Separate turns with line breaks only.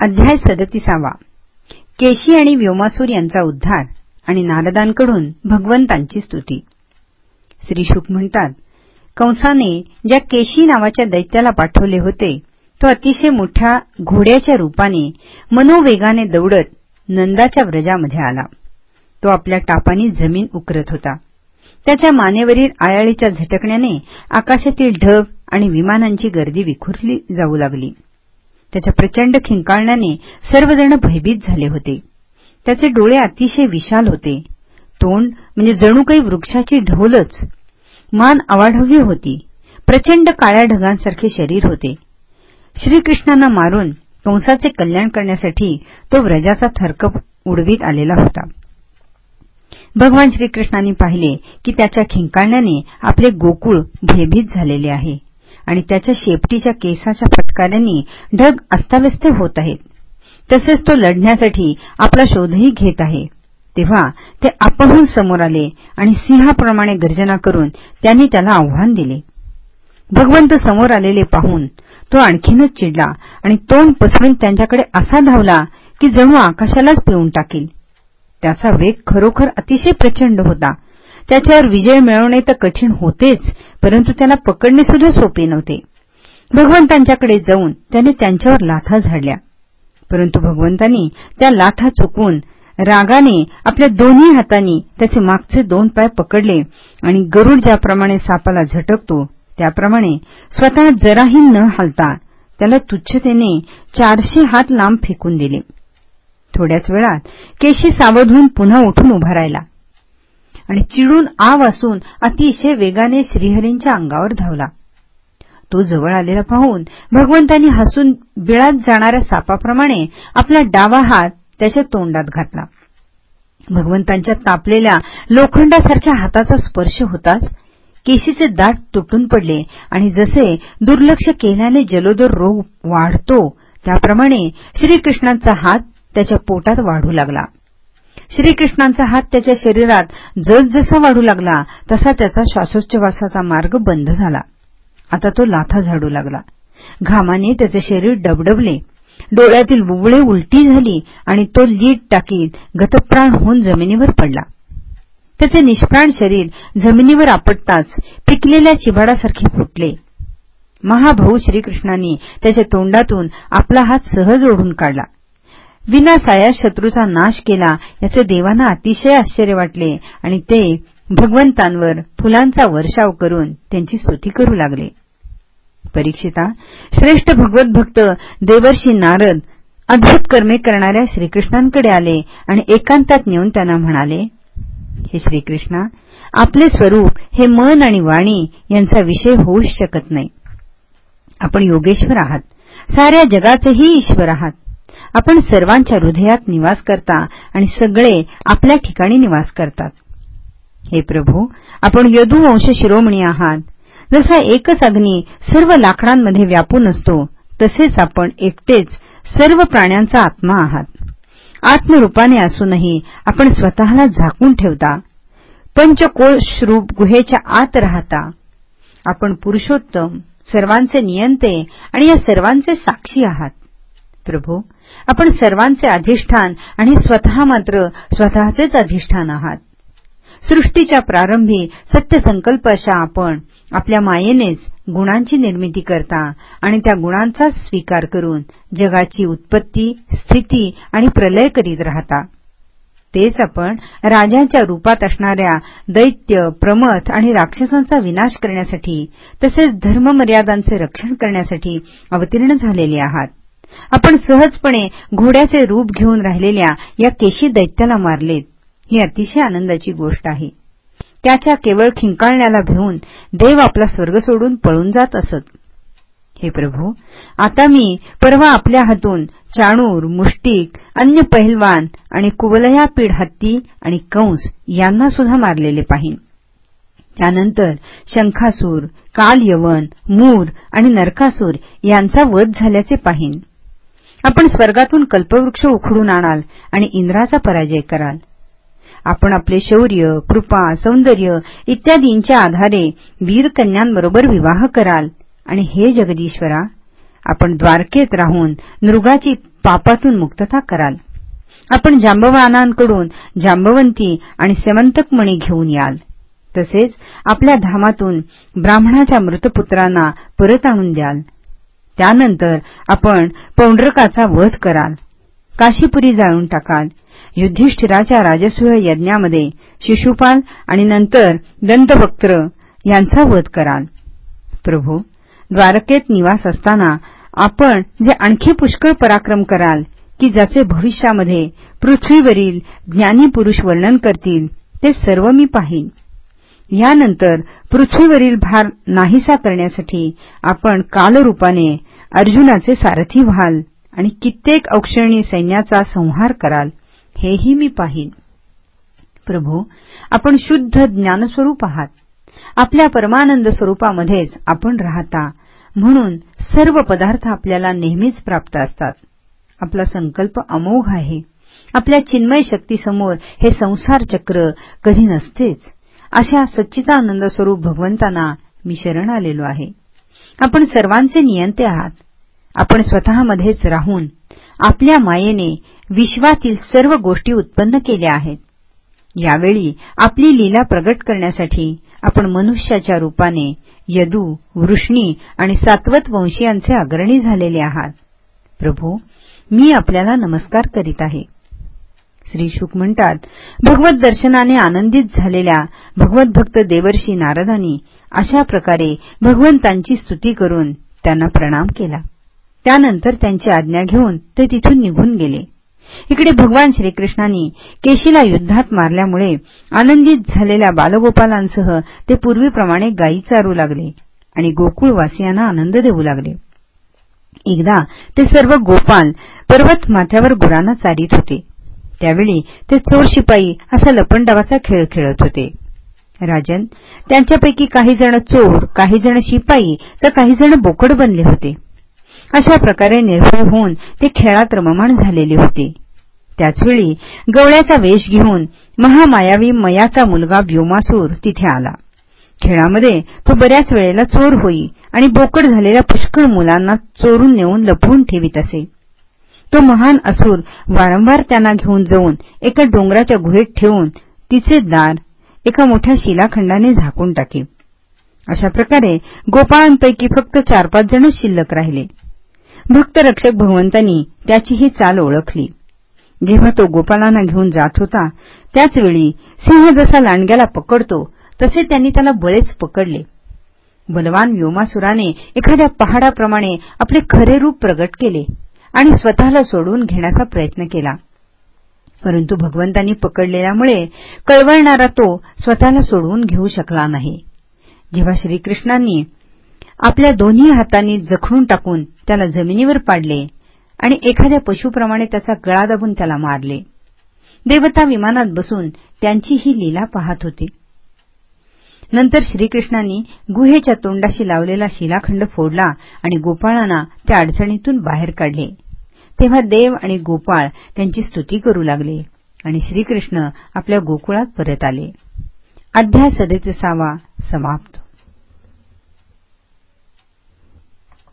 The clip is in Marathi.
अध्याय सदतीसावा. केशी आणि व्योमासूर यांचा उद्धार आणि नारदांकडून भगवंतांची स्तुती. श्री शुक म्हणतात कंसाने ज्या केशी नावाच्या दैत्याला पाठवले होते तो अतिशय मोठ्या घोड्याच्या रूपाने मनोवेगाने दौडत नंदाच्या व्रजामध्ये आला. तो आपल्या टापानी जमीन उकरत होता. त्याच्या मानेवरील आयाळीच्या झटकण्याने आकाशातील ढग आणि विमानांची गर्दी विखुरली जाऊ लागली. त्याच्या प्रचंड खिंकाळण्याने सर्वजण भयभीत झाले होते. त्याचे डोळे अतिशय विशाल होते. तोंड म्हणजे जणू काही वृक्षाची ढोलच. मान अवाढव्य होती. प्रचंड काळ्या ढगांसारखे शरीर होते. श्रीकृष्णांना मारून कंसाचे कल्याण करण्यासाठी तो व्रजाचा थरकप उडवीत आलेला होता. भगवान श्रीकृष्णांनी पाहिले की त्याच्या खिंकाळण्याने आपले गोकुळ भयभीत झालेले आहे. आणि त्याच्या शेपटीच्या केसाच्या फटकाऱ्यांनी ढग अस्ताव्यस्त होत आहेत. तसेच तो लढण्यासाठी आपला शोधही घेत आहे. तेव्हा ते आपहून समोर आले आणि सिंहाप्रमाणे गर्जना करून त्यांनी त्याला आव्हान दिले. भगवंत समोर आलेले पाहून तो आणखीनच चिडला आणि तोंड पसरून त्यांच्याकडे असा धावला की जणू आकाशालाच पिऊन टाकील. त्याचा वेग खरोखर अतिशय प्रचंड होता. त्याच्यावर विजय मिळवणे तर कठीण होतेच परंतु त्याला पकडणे सुद्धा सोपे नव्हते. भगवंतांच्याकडे जाऊन त्याने त्यांच्यावर लाथा झाडल्या. परंतु भगवंतांनी त्या लाथा चुकवून रागाने आपल्या दोन्ही हातांनी त्याचे मागचे दोन पाय पकडले आणि गरुड ज्याप्रमाणे सापाला झटकतो त्याप्रमाणे स्वतः जराही न हलता त्याला तुच्छतेने चारशे हात लांब फेकून दिले. थोड्याच वेळात केशी सावध होऊन पुन्हा उठून उभा राहिला. आणि चिडून आ असून अतिशय वेगाने श्रीहरींच्या अंगावर धावला. तो जवळ आलेला पाहून भगवंतांनी हसून बिळात जाणाऱ्या सापाप्रमाणे आपला डावा हात त्याच्या तोंडात घातला. भगवंतांच्या तापलेल्या लोखंडासारख्या हाताचा स्पर्श होताच केशीचे दाट तुटून पडले आणि जसे दुर्लक्ष केल्याने जलोदर रोग वाढतो त्याप्रमाणे श्रीकृष्णांचा हात त्याच्या पोटात वाढू लागला. श्रीकृष्णांचा हात त्याच्या शरीरात जसजसा वाढू लागला तसा त्याचा श्वासोच्छवासाचा मार्ग बंद झाला. आता तो लाथा झाडू लागला. घामाने त्याचे शरीर डबडबले. डोळ्यातील बुबळे उलटी झाली आणि तो लीट टाकीत गतप्राण होऊन जमिनीवर पडला. त्याचे निष्प्राण शरीर जमिनीवर आपटताच पिकलेल्या चिबाडासारखे फुटले. महाभाऊ श्रीकृष्णांनी त्याच्या तोंडातून आपला हात सहज ओढून काढला. विनासाया शत्रूचा नाश केला याचे देवांना अतिशय आश्चर्य वाटले आणि ते भगवंतांवर फुलांचा वर्षाव करून त्यांची स्तुती करू लागले. परीक्षिता श्रेष्ठ भगवत भक्त देवर्षी नारद अद्भुत कर्मे करणाऱ्या श्रीकृष्णांकडे आले आणि एकांतात नेऊन त्यांना म्हणाले हे श्रीकृष्णा आपले स्वरूप हे मन आणि वाणी यांचा विषय होऊच शकत नाही. आपण योगेश्वर आहात. साऱ्या जगाचेही ईश्वर आहात. आपण सर्वांच्या हृदयात निवास करता आणि सगळे आपल्या ठिकाणी निवास करतात. हे प्रभू आपण यदुवंश शिरोमणी आहात. जसा एकच अग्नी सर्व लाकडांमध्ये व्यापून असतो तसेच आपण एकटेच सर्व प्राण्यांचा आत्मा आहात. आत्मरूपाने असूनही आपण स्वतःला झाकून ठेवता. पंचकोश रूप गुहेच्या आत राहता. आपण पुरुषोत्तम सर्वांचे नियंते आणि या सर्वांचे साक्षी आहात. प्रभू आपण सर्वांचे अधिष्ठान आणि स्वतः मात्र स्वतःचेच अधिष्ठान आहात. सृष्टीच्या प्रारंभी सत्यसंकल्प अशा आपण आपल्या मायेनेच गुणांची निर्मिती करता आणि त्या गुणांचा स्वीकार करून जगाची उत्पत्ती स्थिती आणि प्रलय करीत राहता. तेच आपण राजांच्या रूपात असणाऱ्या दैत्य प्रमथ आणि राक्षसांचा विनाश करण्यासाठी तसेच धर्ममर्यादांचे रक्षण करण्यासाठी अवतीर्ण झालेले आहात. आपण सहजपणे घोड्याचे रूप घेऊन राहिलेल्या या केशी दैत्याला मारलेत. ही अतिशय आनंदाची गोष्ट आहे. त्याच्या केवळ खिंकाळण्याला भिवून देव आपला स्वर्ग सोडून पळून जात असत. हे प्रभू आता मी परवा आपल्या हातून चाणूर मुष्टिक अन्य पहिलवान आणि कुवलया पीड हत्ती आणि कंस यांना सुद्धा मारलेले पाहिन. त्यानंतर शंखासूर कालयवन मूर आणि नरकासूर यांचा वध झाल्याचे पाहिन. आपण स्वर्गातून कल्पवृक्ष उखडून आणाल आणि इंद्राचा पराजय कराल. आपण आपले शौर्य कृपा सौंदर्य इत्यादींच्या आधारे वीरकन्यांबरोबर विवाह कराल. आणि हे जगदीश्वरा आपण द्वारकेत राहून नृगाची पापातून मुक्तता कराल. आपण जांबवानांकडून जांबवंती आणि समंतकमणी घेऊन याल. तसेच आपल्या धामातून ब्राह्मणाच्या मृतपुत्रांना परत आणून द्याल. त्यानंतर आपण पौंड्रकाचा वध कराल. काशीपुरी जाळून टाकाल. युधिष्ठिराच्या राजसूय यज्ञामध्ये शिशुपाल आणि नंतर दंतवक्त्र यांचा वध कराल. प्रभू द्वारकेत निवास असताना आपण जे आणखी पुष्कळ पराक्रम कराल की ज्याचे भविष्यामध्ये पृथ्वीवरील ज्ञानी पुरुष वर्णन करतील ते सर्व मी पाहीन. यानंतर पृथ्वीवरील भार नाहीसा करण्यासाठी आपण कालरूपाने अर्जुनाचे सारथी व्हाल आणि कित्येक औक्षणी सैन्याचा संहार कराल हेही मी पाहीन. प्रभू आपण शुद्ध ज्ञानस्वरूप आहात. आपल्या परमानंद स्वरूपामध्येच आपण राहता. म्हणून सर्व पदार्थ आपल्याला नेहमीच प्राप्त असतात. आपला संकल्प अमोघ आहे. आपल्या चिन्मय शक्तीसमोर हे संसार चक्र कधी नसतेच. अशा सच्चिदानंद स्वरूप भगवंतांना मी शरण आलेलो आहे. आपण सर्वांचे नियंते आहात. आपण स्वतःमध्येच राहून आपल्या मायेने विश्वातील सर्व गोष्टी उत्पन्न केल्या आहेत. यावेळी आपली लीला प्रगट करण्यासाठी आपण मनुष्याच्या रूपाने यदू वृष्णी आणि सातवत वंशीयांचे अग्रणी झालेले आहात. प्रभू मी आपल्याला नमस्कार करीत आहे. श्री शुक म्हणतात भगवत दर्शनाने आनंदित झालेल्या भगवत भक्त देवर्षी नारदांनी अशा प्रकारे भगवंतांची स्तुती करून त्यांना प्रणाम केला. त्यानंतर त्यांची आज्ञा घेऊन ते तिथून निघून गेले. इकडे भगवान श्रीकृष्णांनी केशीला युद्धात मारल्यामुळे आनंदित झालेल्या बालगोपालांसह ते पूर्वीप्रमाणे गायी चारू लागले आणि गोकुळवासियांना आनंद देऊ लागले. एकदा ते सर्व गोपाल पर्वत माथ्यावर गुरांना चारीत होते. त्यावेळी ते चोर शिपाई असा लपंडावाचा खेळ खेळत होते. राजन त्यांच्यापैकी काही जण चोर काही जण शिपाई तर काही जण बोकड बनले होते. अशा प्रकारे निर्भय होऊन ते खेळात रममाण झालेले होते. त्याचवेळी गवळ्याचा वेश घेऊन महामायावी मयाचा मुलगा व्योमासूर तिथे आला. खेळामध्ये तो बऱ्याच वेळेला चोर होई आणि बोकड झालेल्या पुष्कळ मुलांना चोरून नेऊन लपवून ठेवीत असे. तो महान असूर वारंवार त्यांना घेऊन जाऊन एका डोंगराच्या गुहेत ठेवून तिचे दार एका मोठ्या शिलाखंडाने झाकून टाके. अशा प्रकारे गोपाळांपैकी फक्त चार पाच जणच शिल्लक राहिले. भक्तरक्षक भगवंतांनी त्याची ही चाल ओळखली. जेव्हा तो गोपालांना घेऊन जात होता त्याचवेळी सिंह जसा लांडग्याला पकडतो तसे त्यांनी त्याला बळेच पकडले. बलवान व्योमासुराने एखाद्या पहाडाप्रमाणे आपले खरे रूप प्रगट केले. आणि स्वतःला सोडवून घेण्याचा प्रयत्न केला. परंतु भगवंतांनी पकडलेल्यामुळे कळवळणारा तो स्वतःला सोडवून घेऊ शकला नाही. जेव्हा श्रीकृष्णांनी आपल्या दोन्ही हातांनी जखडून टाकून त्याला जमिनीवर पाडले आणि एखाद्या पशुप्रमाणे त्याचा गळा दाबून त्याला मारले देवता विमानात बसून त्यांची ही लीला पाहत होती. नंतर श्रीकृष्णांनी गुहेच्या तोंडाशी लावलेला शिलाखंड फोडला आणि गोपाळांना त्या अडचणीतून बाहेर काढले. तेव्हा देव आणि गोपाळ त्यांची स्तुती करू लागले आणि श्रीकृष्ण आपल्या गोकुळात परत आले. अध्याय सदतीसावा समाप्त.